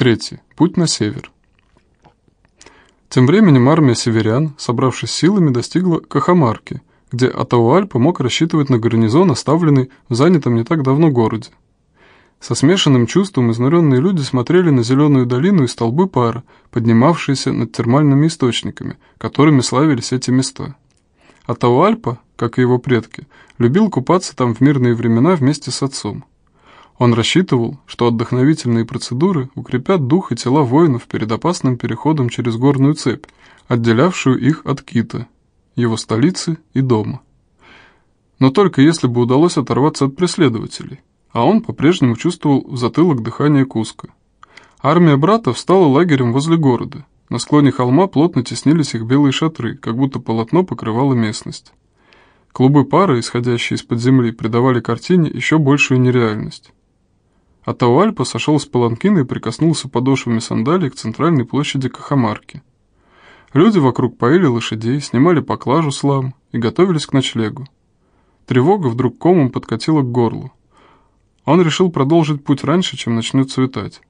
Третий. Путь на север. Тем временем армия северян, собравшись силами, достигла Кахамарки, где Атауальпа мог рассчитывать на гарнизон, оставленный в занятом не так давно городе. Со смешанным чувством изнуренные люди смотрели на зеленую долину и столбы пара, поднимавшиеся над термальными источниками, которыми славились эти места. Атауальпа, как и его предки, любил купаться там в мирные времена вместе с отцом. Он рассчитывал, что отдохновительные процедуры укрепят дух и тела воинов перед опасным переходом через горную цепь, отделявшую их от Кита, его столицы и дома. Но только если бы удалось оторваться от преследователей, а он по-прежнему чувствовал в затылок дыхание Куска. Армия брата встала лагерем возле города. На склоне холма плотно теснились их белые шатры, как будто полотно покрывало местность. Клубы пара, исходящие из-под земли, придавали картине еще большую нереальность. Атауальпа сошел с паланкина и прикоснулся подошвами сандалий к центральной площади Кахамарки. Люди вокруг поили лошадей, снимали поклажу с лам и готовились к ночлегу. Тревога вдруг комом подкатила к горлу. Он решил продолжить путь раньше, чем начнет светать.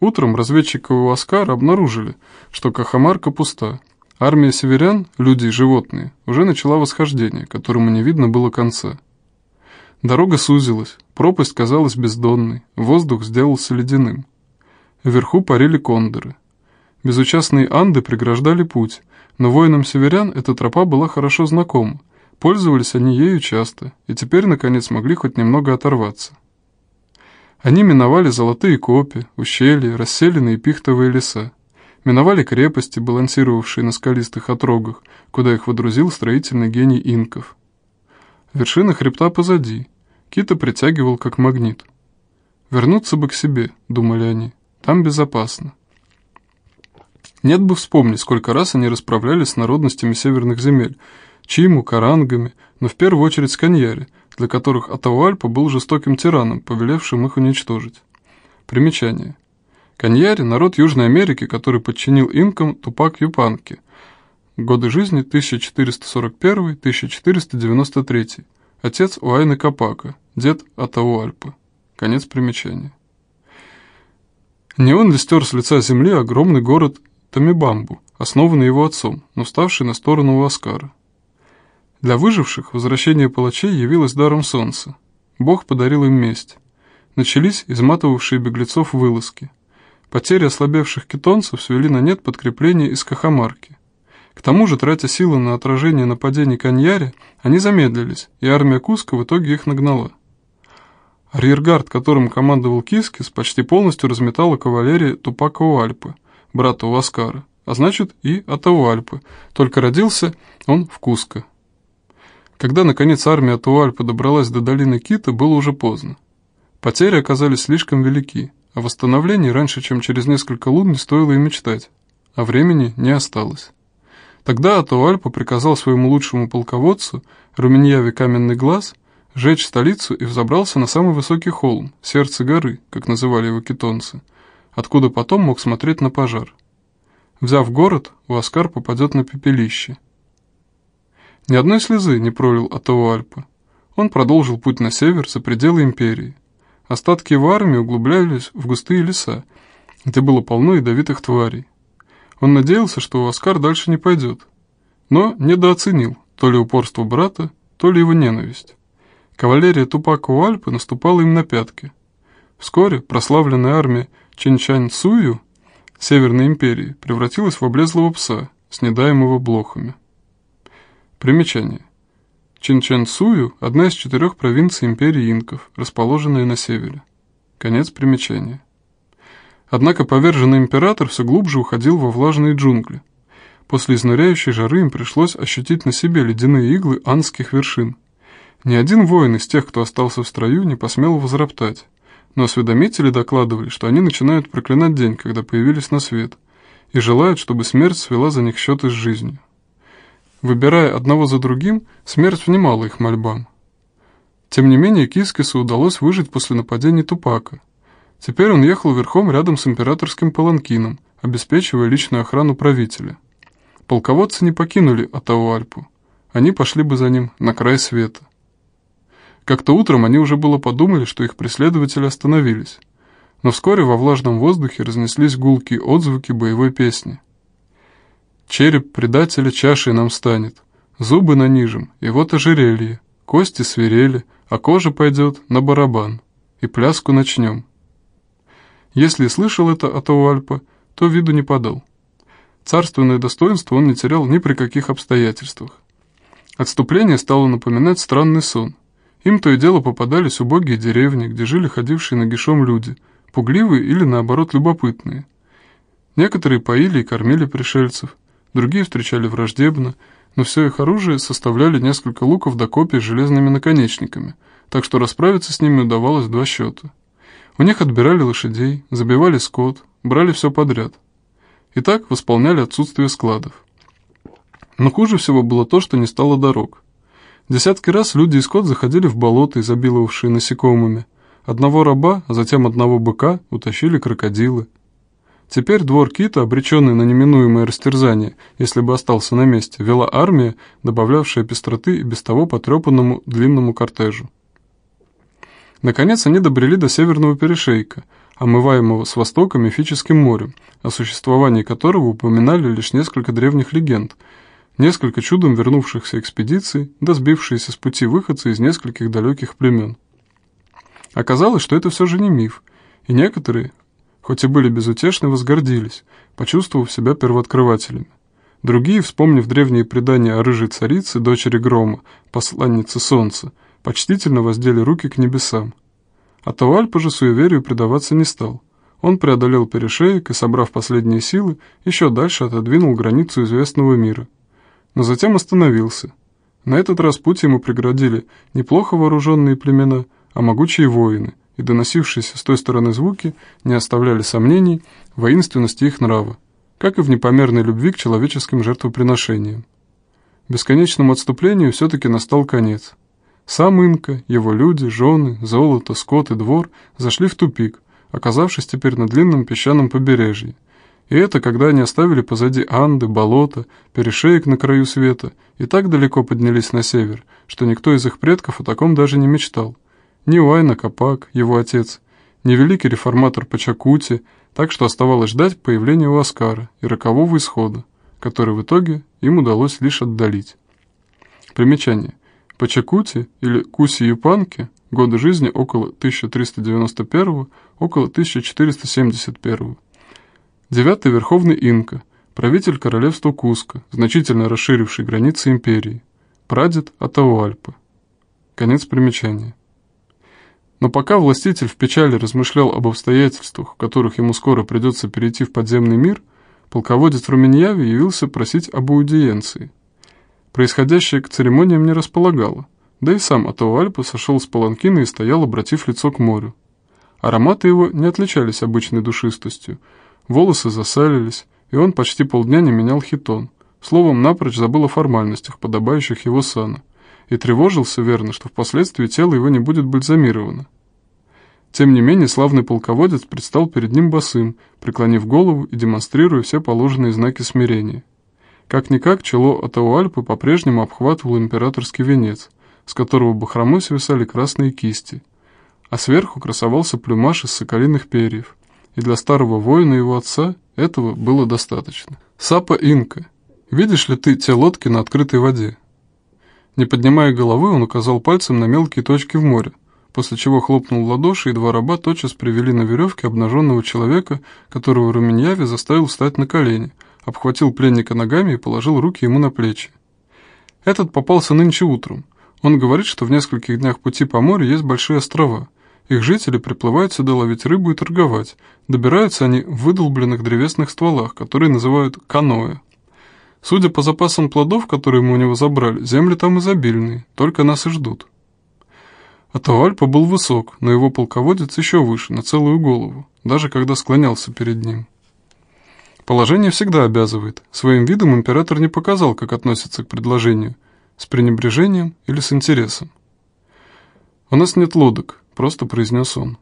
Утром разведчики у Аскара обнаружили, что Кахамарка пуста. Армия северян, люди и животные, уже начала восхождение, которому не видно было конца. Дорога сузилась, пропасть казалась бездонной, воздух сделался ледяным. Вверху парили кондоры. Безучастные анды преграждали путь, но воинам северян эта тропа была хорошо знакома, пользовались они ею часто, и теперь, наконец, могли хоть немного оторваться. Они миновали золотые копи, ущелья, расселенные пихтовые леса, миновали крепости, балансировавшие на скалистых отрогах, куда их водрузил строительный гений инков. Вершина хребта позади. Кита притягивал как магнит. «Вернуться бы к себе», — думали они. «Там безопасно». Нет бы вспомнить, сколько раз они расправлялись с народностями северных земель, Чиму, Карангами, но в первую очередь с Каньяри, для которых Атауальпа был жестоким тираном, повелевшим их уничтожить. Примечание. Каньяри – народ Южной Америки, который подчинил инкам Тупак Юпанки – Годы жизни 1441-1493. Отец Уайны Капака, дед Атауальпы. Конец примечания. Не он ли стер с лица земли огромный город Тамибамбу, основанный его отцом, но ставший на сторону Уаскара. Для выживших возвращение палачей явилось даром солнца. Бог подарил им месть. Начались изматывавшие беглецов вылазки. Потери ослабевших китонцев свели на нет подкрепление из Кахамарки. К тому же, тратя силы на отражение нападений Каньяри, они замедлились, и армия Куско в итоге их нагнала. Арьергард, которым командовал Кискис, почти полностью разметала кавалерия Тупака Уальпы, брата Уаскара, а значит и Атауальпы, только родился он в Куско. Когда, наконец, армия Атауальпы добралась до долины Кита, было уже поздно. Потери оказались слишком велики, а восстановление раньше, чем через несколько лун, не стоило и мечтать, а времени не осталось. Тогда Атуальпа приказал своему лучшему полководцу, Руменьяве Каменный Глаз, сжечь столицу и взобрался на самый высокий холм, сердце горы, как называли его китонцы, откуда потом мог смотреть на пожар. Взяв город, Уаскар попадет на пепелище. Ни одной слезы не пролил Атауальпа. Он продолжил путь на север, за пределы империи. Остатки его армии углублялись в густые леса, где было полно ядовитых тварей. Он надеялся, что Оскар дальше не пойдет, но недооценил то ли упорство брата, то ли его ненависть. Кавалерия Тупака Уальпы наступала им на пятки. Вскоре прославленная армия Чинчань-Сую Северной империи превратилась в облезлого пса, снедаемого блохами. Примечание. Чинчан-Сую – одна из четырех провинций империи инков, расположенная на севере. Конец примечания. Однако поверженный император все глубже уходил во влажные джунгли. После изнуряющей жары им пришлось ощутить на себе ледяные иглы анских вершин. Ни один воин из тех, кто остался в строю, не посмел возроптать. Но осведомители докладывали, что они начинают проклинать день, когда появились на свет, и желают, чтобы смерть свела за них счеты с жизнью. Выбирая одного за другим, смерть внимала их мольбам. Тем не менее, Кискису удалось выжить после нападения Тупака – Теперь он ехал верхом рядом с императорским паланкином, обеспечивая личную охрану правителя. Полководцы не покинули Атауальпу. Они пошли бы за ним на край света. Как-то утром они уже было подумали, что их преследователи остановились. но вскоре во влажном воздухе разнеслись гулкие отзвуки боевой песни. «Череп предателя чашей нам станет, зубы нанижем, и вот ожерелье, кости свирели, а кожа пойдет на барабан, и пляску начнем». Если слышал это от Ауальпа, то виду не подал. Царственное достоинство он не терял ни при каких обстоятельствах. Отступление стало напоминать странный сон. Им то и дело попадались убогие деревни, где жили ходившие нагишом люди, пугливые или, наоборот, любопытные. Некоторые поили и кормили пришельцев, другие встречали враждебно, но все их оружие составляли несколько луков до копий с железными наконечниками, так что расправиться с ними удавалось два счета. У них отбирали лошадей, забивали скот, брали все подряд. И так восполняли отсутствие складов. Но хуже всего было то, что не стало дорог. Десятки раз люди и скот заходили в болото, изобиловавшие насекомыми. Одного раба, а затем одного быка утащили крокодилы. Теперь двор Кита, обреченный на неминуемое растерзание, если бы остался на месте, вела армия, добавлявшая пестроты и без того потрепанному длинному кортежу. Наконец они добрели до северного перешейка, омываемого с востока мифическим морем, о существовании которого упоминали лишь несколько древних легенд, несколько чудом вернувшихся экспедиций, да сбившиеся с пути выходцы из нескольких далеких племен. Оказалось, что это все же не миф, и некоторые, хоть и были безутешны, возгордились, почувствовав себя первооткрывателями. Другие, вспомнив древние предания о рыжей царице, дочери Грома, посланнице Солнца, почтительно воздели руки к небесам. А Тавальпа же суеверию предаваться не стал. Он преодолел перешеек и, собрав последние силы, еще дальше отодвинул границу известного мира. Но затем остановился. На этот раз путь ему преградили неплохо вооруженные племена, а могучие воины, и доносившиеся с той стороны звуки не оставляли сомнений в воинственности их нрава, как и в непомерной любви к человеческим жертвоприношениям. Бесконечному отступлению все-таки настал конец – сам Инка, его люди, жены, золото, скот и двор зашли в тупик, оказавшись теперь на длинном песчаном побережье. И это когда они оставили позади Анды, болото, перешеек на краю света и так далеко поднялись на север, что никто из их предков о таком даже не мечтал. Ни Уайна Капак, его отец, ни великий реформатор Пачакути, так что оставалось ждать появления у Аскара и рокового исхода, который в итоге им удалось лишь отдалить. Примечание. Пачакути или Куси-Юпанки, годы жизни около 1391 около 1471 Девятый Верховный Инка, правитель королевства Куска, значительно расширивший границы империи, прадед Атауальпы. Конец примечания. Но пока властитель в печали размышлял об обстоятельствах, в которых ему скоро придется перейти в подземный мир, полководец Руменьяви явился просить об аудиенции – Происходящее к церемониям не располагало, да и сам Атауальпа сошел с паланкина и стоял, обратив лицо к морю. Ароматы его не отличались обычной душистостью, волосы засалились, и он почти полдня не менял хитон, словом, напрочь забыл о формальностях, подобающих его сана, и тревожился верно, что впоследствии тело его не будет бальзамировано. Тем не менее, славный полководец предстал перед ним босым, преклонив голову и демонстрируя все положенные знаки смирения. Как-никак чело Атауальпы по-прежнему обхватывал императорский венец, с которого бахромой свисали красные кисти, а сверху красовался плюмаж из соколиных перьев, и для старого воина его отца этого было достаточно. «Сапа Инка, видишь ли ты те лодки на открытой воде?» Не поднимая головы, он указал пальцем на мелкие точки в море, после чего хлопнул в ладоши, и два раба тотчас привели на веревке обнаженного человека, которого Руменьяви заставил встать на колени – обхватил пленника ногами и положил руки ему на плечи. Этот попался нынче утром. Он говорит, что в нескольких днях пути по морю есть большие острова. Их жители приплывают сюда ловить рыбу и торговать. Добираются они в выдолбленных древесных стволах, которые называют каноэ. Судя по запасам плодов, которые мы у него забрали, земли там изобильные, только нас и ждут. Атауальпа был высок, но его полководец еще выше, на целую голову, даже когда склонялся перед ним. Положение всегда обязывает. Своим видом император не показал, как относится к предложению, с пренебрежением или с интересом. «У нас нет лодок», — просто произнес он.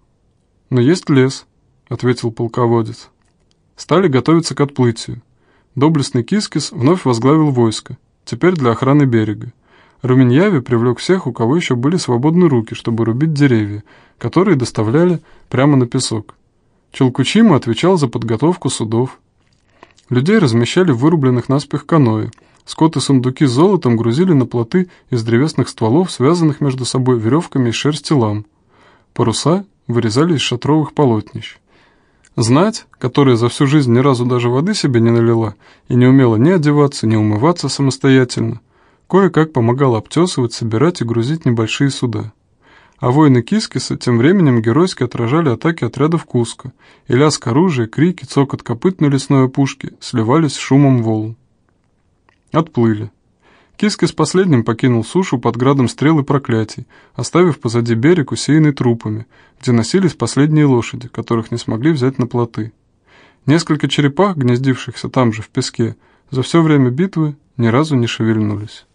«Но есть лес», — ответил полководец. Стали готовиться к отплытию. Доблестный Кискис вновь возглавил войско, теперь для охраны берега. Руменьяви привлек всех, у кого еще были свободны руки, чтобы рубить деревья, которые доставляли прямо на песок. Челкучима отвечал за подготовку судов. Людей размещали в вырубленных наспех каноэ. Скот и сундуки с золотом грузили на плоты из древесных стволов, связанных между собой веревками из шерсти лам. Паруса вырезали из шатровых полотнищ. Знать, которая за всю жизнь ни разу даже воды себе не налила и не умела ни одеваться, ни умываться самостоятельно, кое-как помогала обтесывать, собирать и грузить небольшие суда. А воины Кискиса тем временем геройски отражали атаки отрядов Куска, и лязг оружия, крики, цокот копыт на лесной опушке сливались с шумом волн. Отплыли. Кискис последним покинул сушу под градом стрел и проклятий, оставив позади берег, усеянный трупами, где носились последние лошади, которых не смогли взять на плоты. Несколько черепах, гнездившихся там же в песке, за все время битвы ни разу не шевельнулись.